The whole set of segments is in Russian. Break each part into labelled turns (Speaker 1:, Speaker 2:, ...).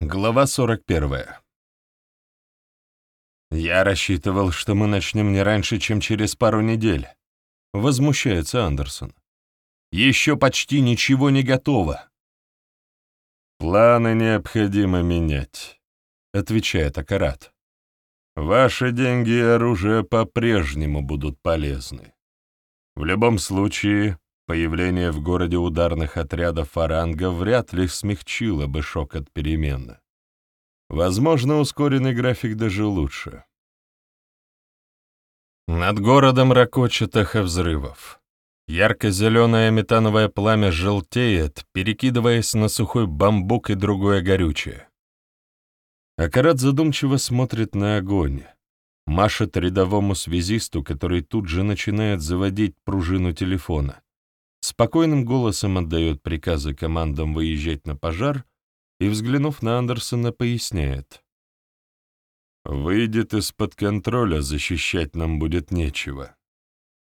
Speaker 1: Глава 41. «Я рассчитывал, что мы начнем не раньше, чем через пару недель», — возмущается Андерсон. «Еще почти ничего не готово». «Планы необходимо менять», — отвечает Акарат. «Ваши деньги и оружие по-прежнему будут полезны. В любом случае, Появление в городе ударных отрядов фаранга вряд ли смягчило бы шок от перемен. Возможно, ускоренный график даже лучше. Над городом ракочет эхо взрывов. Ярко-зеленое метановое пламя желтеет, перекидываясь на сухой бамбук и другое горючее. Акарат задумчиво смотрит на огонь, машет рядовому связисту, который тут же начинает заводить пружину телефона спокойным голосом отдает приказы командам выезжать на пожар и, взглянув на Андерсона, поясняет. «Выйдет из-под контроля, защищать нам будет нечего.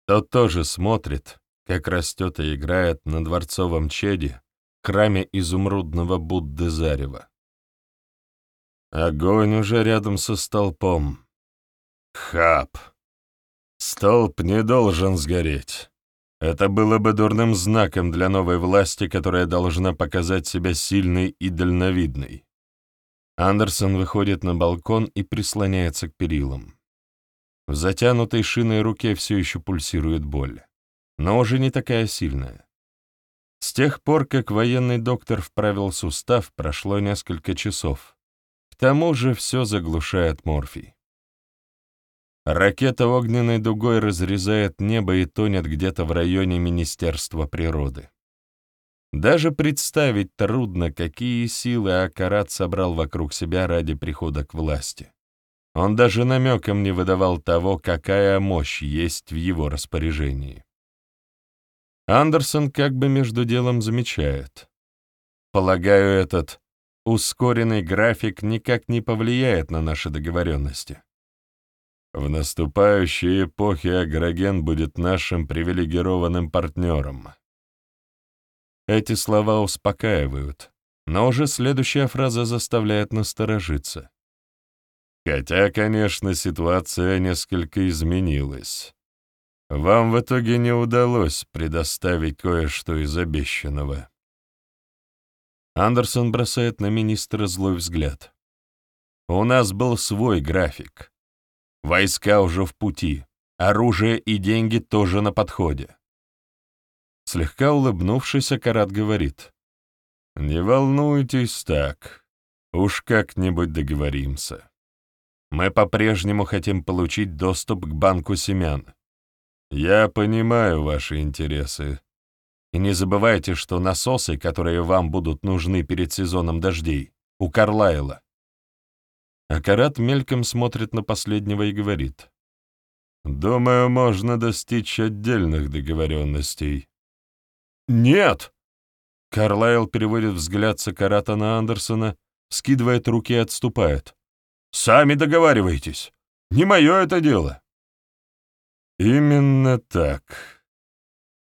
Speaker 1: Тот тоже смотрит, как растет и играет на дворцовом чаде, храме изумрудного Будды Зарева. Огонь уже рядом со столпом. Хап! Столб не должен сгореть. Это было бы дурным знаком для новой власти, которая должна показать себя сильной и дальновидной. Андерсон выходит на балкон и прислоняется к перилам. В затянутой шиной руке все еще пульсирует боль, но уже не такая сильная. С тех пор, как военный доктор вправил сустав, прошло несколько часов. К тому же все заглушает морфий. Ракета огненной дугой разрезает небо и тонет где-то в районе Министерства природы. Даже представить трудно, какие силы Акарат собрал вокруг себя ради прихода к власти. Он даже намеком не выдавал того, какая мощь есть в его распоряжении. Андерсон как бы между делом замечает. Полагаю, этот ускоренный график никак не повлияет на наши договоренности. В наступающей эпохе Агроген будет нашим привилегированным партнером. Эти слова успокаивают, но уже следующая фраза заставляет насторожиться. Хотя, конечно, ситуация несколько изменилась. Вам в итоге не удалось предоставить кое-что из обещанного. Андерсон бросает на министра злой взгляд. У нас был свой график. Войска уже в пути, оружие и деньги тоже на подходе. Слегка улыбнувшись, Акарат говорит, «Не волнуйтесь так, уж как-нибудь договоримся. Мы по-прежнему хотим получить доступ к банку семян. Я понимаю ваши интересы. И не забывайте, что насосы, которые вам будут нужны перед сезоном дождей, у Карлайла. Акарат мельком смотрит на последнего и говорит. «Думаю, можно достичь отдельных договоренностей». «Нет!» Карлайл переводит взгляд с Акарата на Андерсона, скидывает руки и отступает. «Сами договаривайтесь. Не мое это дело». «Именно так».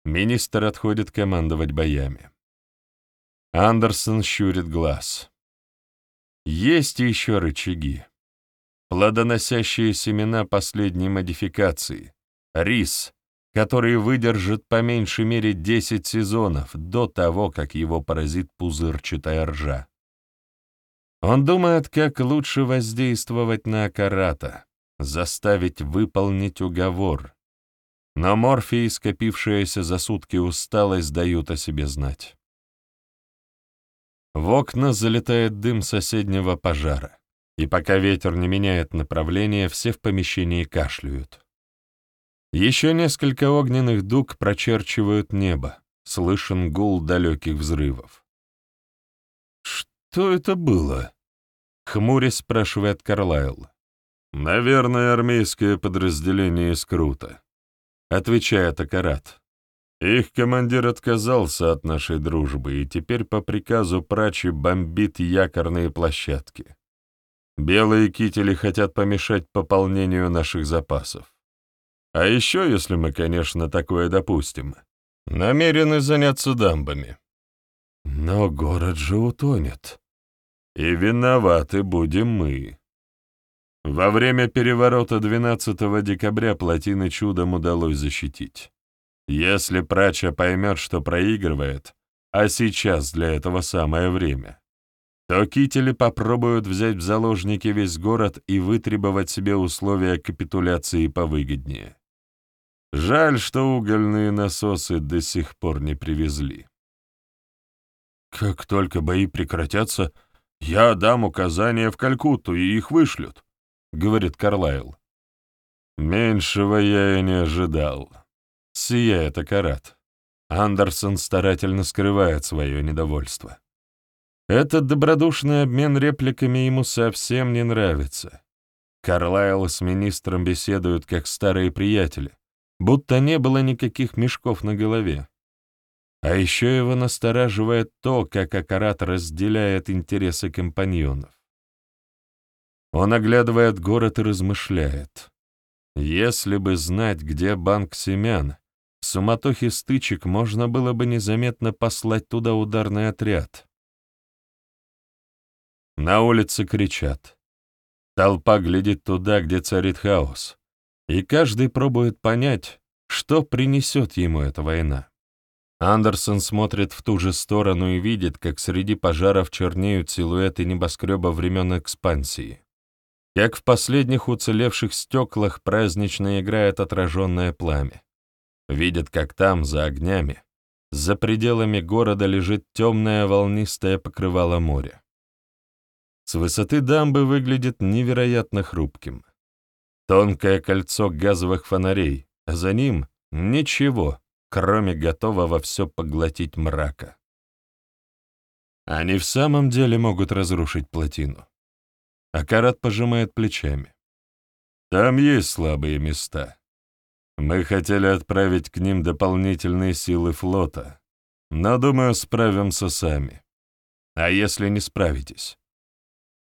Speaker 1: Министр отходит командовать боями. Андерсон щурит глаз. Есть еще рычаги. Плодоносящие семена последней модификации. Рис, который выдержит по меньшей мере 10 сезонов до того, как его поразит пузырчатая ржа. Он думает, как лучше воздействовать на Акарата, заставить выполнить уговор. Но морфий, скопившаяся за сутки усталость, дают о себе знать. В окна залетает дым соседнего пожара, и пока ветер не меняет направление, все в помещении кашляют. Еще несколько огненных дуг прочерчивают небо, слышен гул далеких взрывов. «Что это было?» — хмурясь спрашивает Карлайл. «Наверное, армейское подразделение из Крута», — отвечает Акарат. Их командир отказался от нашей дружбы и теперь по приказу прачи бомбит якорные площадки. Белые кители хотят помешать пополнению наших запасов. А еще, если мы, конечно, такое допустим, намерены заняться дамбами. Но город же утонет. И виноваты будем мы. Во время переворота 12 декабря плотины чудом удалось защитить. Если Прача поймет, что проигрывает, а сейчас для этого самое время, то кители попробуют взять в заложники весь город и вытребовать себе условия капитуляции повыгоднее. Жаль, что угольные насосы до сих пор не привезли.
Speaker 2: «Как только бои прекратятся, я дам указания в Калькутту, и их вышлют», — говорит Карлайл.
Speaker 1: «Меньшего я и не ожидал. Сияет Акарат. Андерсон старательно скрывает свое недовольство. Этот добродушный обмен репликами ему совсем не нравится. Карлайл с министром беседуют как старые приятели, будто не было никаких мешков на голове. А еще его настораживает то, как Акарат разделяет интересы компаньонов. Он оглядывает город и размышляет. Если бы знать, где банк семян, в суматохе стычек можно было бы незаметно послать туда ударный отряд. На улице кричат. Толпа глядит туда, где царит хаос, и каждый пробует понять, что принесет ему эта война. Андерсон смотрит в ту же сторону и видит, как среди пожаров чернеют силуэты небоскреба времен экспансии. Как в последних уцелевших стеклах празднично играет отраженное пламя. Видит, как там, за огнями, за пределами города лежит темное волнистое покрывало моря. С высоты дамбы выглядит невероятно хрупким. Тонкое кольцо газовых фонарей, а за ним — ничего, кроме готового все поглотить мрака. Они в самом деле могут разрушить плотину. Акарат пожимает плечами. Там есть слабые места. Мы хотели отправить к ним дополнительные силы флота, но, думаю, справимся сами. А если не справитесь?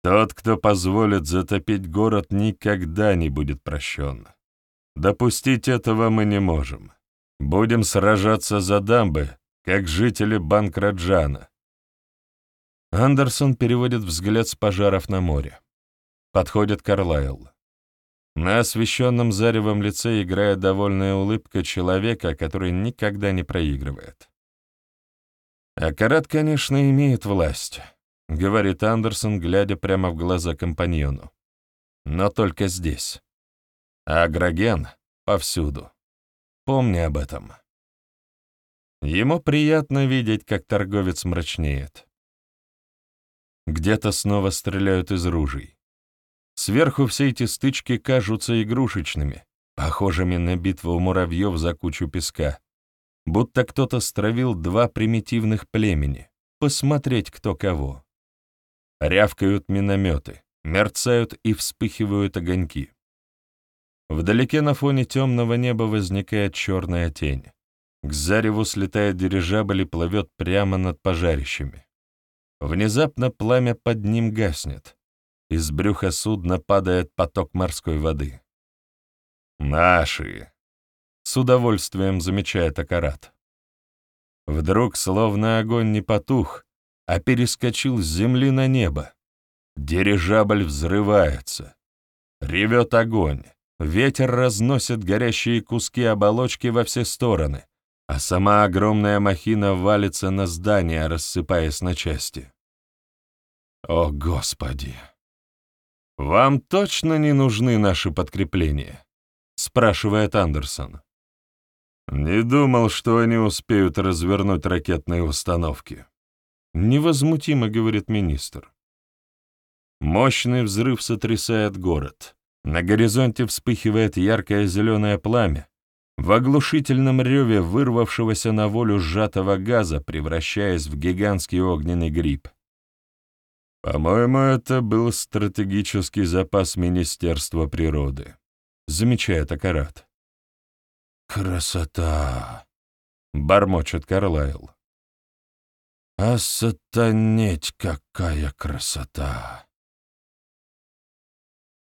Speaker 1: Тот, кто позволит затопить город, никогда не будет прощен. Допустить этого мы не можем. Будем сражаться за дамбы, как жители Банкраджана. Андерсон переводит взгляд с пожаров на море. Подходит Карлайл. На освещенном заревом лице играет довольная улыбка человека, который никогда не проигрывает. Акарат, конечно, имеет власть. — говорит Андерсон, глядя прямо в глаза компаньону. «Но только здесь. А агроген повсюду. Помни об этом». Ему приятно видеть, как торговец мрачнеет. Где-то снова стреляют из ружей. Сверху все эти стычки кажутся игрушечными, похожими на битву муравьев за кучу песка, будто кто-то стравил два примитивных племени, посмотреть кто кого. Рявкают минометы, мерцают и вспыхивают огоньки. Вдалеке на фоне темного неба возникает черная тень. К зареву слетает дирижабль и плывет прямо над пожарищами. Внезапно пламя под ним гаснет. Из брюха судна падает поток морской воды. «Наши!» — с удовольствием замечает Акарат. Вдруг, словно огонь не потух, а перескочил с земли на небо. Дирижабль взрывается. Ревет огонь. Ветер разносит горящие куски оболочки во все стороны, а сама огромная махина валится на здание, рассыпаясь на части. О, Господи! «Вам точно не нужны наши подкрепления?» — спрашивает Андерсон. «Не думал, что они успеют развернуть ракетные установки», Невозмутимо, говорит министр. Мощный взрыв сотрясает город. На горизонте вспыхивает яркое зеленое пламя, в оглушительном реве вырвавшегося на волю сжатого газа, превращаясь в гигантский огненный гриб. По-моему, это был стратегический запас Министерства природы, замечает Акарат. «Красота!» — бормочет Карлайл. А какая красота!